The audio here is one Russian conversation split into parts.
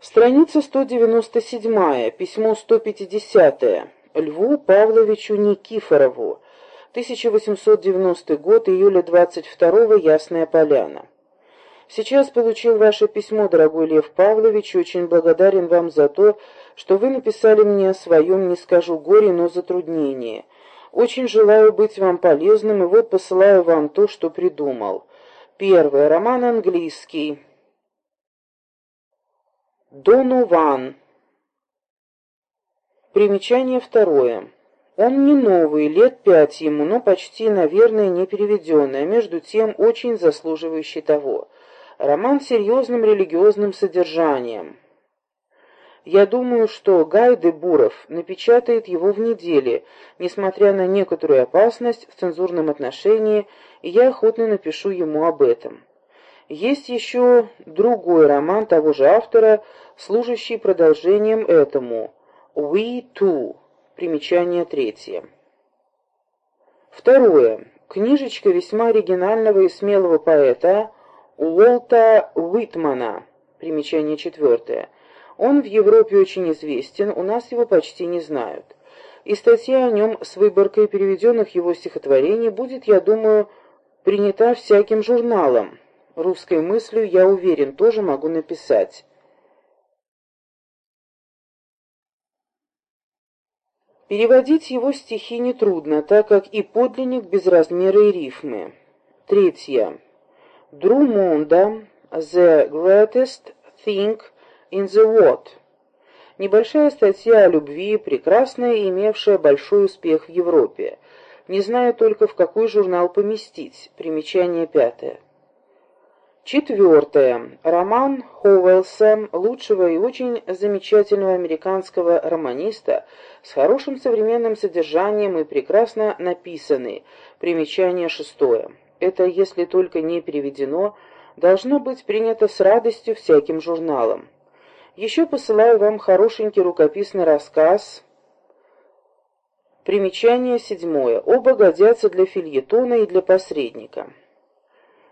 Страница 197, письмо 150, Льву Павловичу Никифорову, 1890 год, июля 22 Ясная Поляна. Сейчас получил ваше письмо, дорогой Лев Павлович, очень благодарен вам за то, что вы написали мне о своем, не скажу горе, но затруднении. Очень желаю быть вам полезным, и вот посылаю вам то, что придумал. Первое. Роман английский. Донован. Примечание второе. Он не новый, лет пять ему, но почти, наверное, не переведенный, а между тем очень заслуживающий того. Роман с серьезным религиозным содержанием. Я думаю, что Гай де Буров напечатает его в неделе, несмотря на некоторую опасность в цензурном отношении, и я охотно напишу ему об этом. Есть еще другой роман того же автора, служащий продолжением этому «We Too», примечание третье. Второе. Книжечка весьма оригинального и смелого поэта Уолта Уитмана, примечание четвертое. Он в Европе очень известен, у нас его почти не знают. И статья о нем с выборкой переведенных его стихотворений будет, я думаю, принята всяким журналом русской мыслью, я уверен, тоже могу написать. Переводить его стихи нетрудно, так как и подлинник без размера и рифмы. Третье. Друмонда «The greatest thing in the world». Небольшая статья о любви, прекрасная и имевшая большой успех в Европе. Не знаю только, в какой журнал поместить. Примечание пятое. Четвертое. Роман Хоуэлса, лучшего и очень замечательного американского романиста, с хорошим современным содержанием и прекрасно написанный. Примечание шестое. Это, если только не переведено, должно быть принято с радостью всяким журналом. Еще посылаю вам хорошенький рукописный рассказ. Примечание седьмое. Оба годятся для фильетона и для посредника.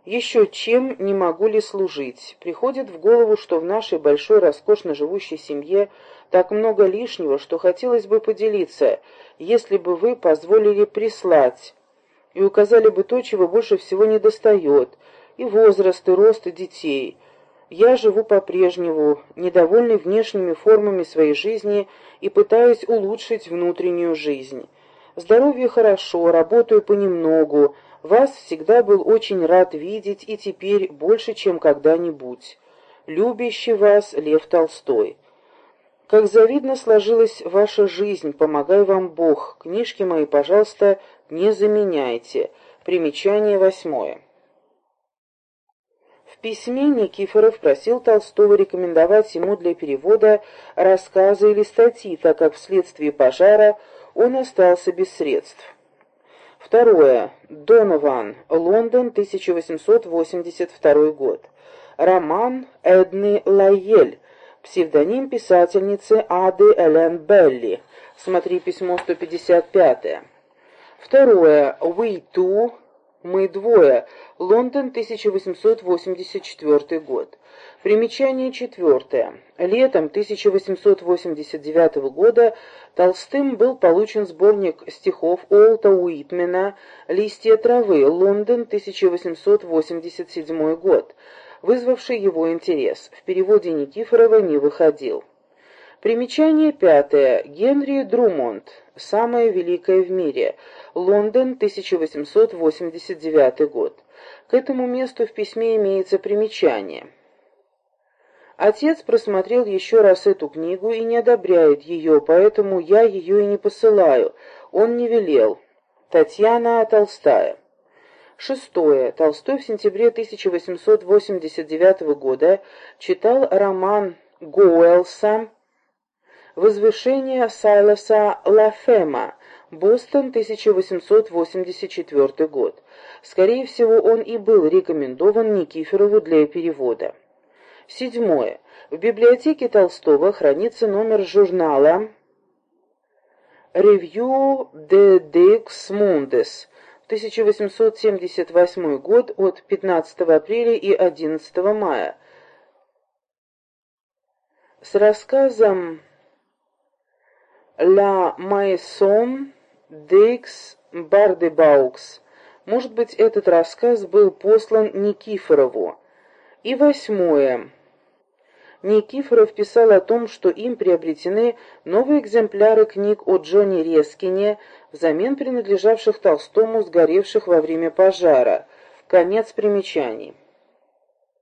Еще чем не могу ли служить? Приходит в голову, что в нашей большой, роскошно живущей семье так много лишнего, что хотелось бы поделиться, если бы вы позволили прислать и указали бы то, чего больше всего недостает, и возраст, и рост детей. Я живу по-прежнему, недовольный внешними формами своей жизни и пытаюсь улучшить внутреннюю жизнь. Здоровье хорошо, работаю понемногу, вас всегда был очень рад видеть и теперь больше, чем когда-нибудь. Любящий вас Лев Толстой. Как завидно сложилась ваша жизнь, помогай вам Бог. Книжки мои, пожалуйста, не заменяйте. Примечание восьмое. В письме Никифоров просил Толстого рекомендовать ему для перевода рассказы или статьи, так как вследствие пожара он остался без средств. Второе. Донован. Лондон, 1882 год. Роман Эдны Лайель. Псевдоним писательницы Ады Элен Белли. Смотри письмо 155. Второе. We Two. Мы двое. Лондон, 1884 год. Примечание четвертое. Летом 1889 года Толстым был получен сборник стихов Уолта Уитмена «Листья травы», Лондон, 1887 год, вызвавший его интерес. В переводе Никифорова не выходил. Примечание пятое. Генри Друмонд. Самое великое в мире. Лондон, 1889 год. К этому месту в письме имеется примечание. Отец просмотрел еще раз эту книгу и не одобряет ее, поэтому я ее и не посылаю. Он не велел. Татьяна Толстая. Шестое. Толстой в сентябре 1889 года читал роман Гоуэлса «Возвышение Сайлоса Лафема», Бостон, 1884 год. Скорее всего, он и был рекомендован Никифорову для перевода. Седьмое. В библиотеке Толстого хранится номер журнала «Review de Dix Mundes», 1878 год от 15 апреля и 11 мая. с рассказом «La Maison d'Aix Бардебаукс». Может быть, этот рассказ был послан Никифорову. И восьмое. Никифоров писал о том, что им приобретены новые экземпляры книг о Джоне Рескине, взамен принадлежавших Толстому, сгоревших во время пожара. Конец примечаний.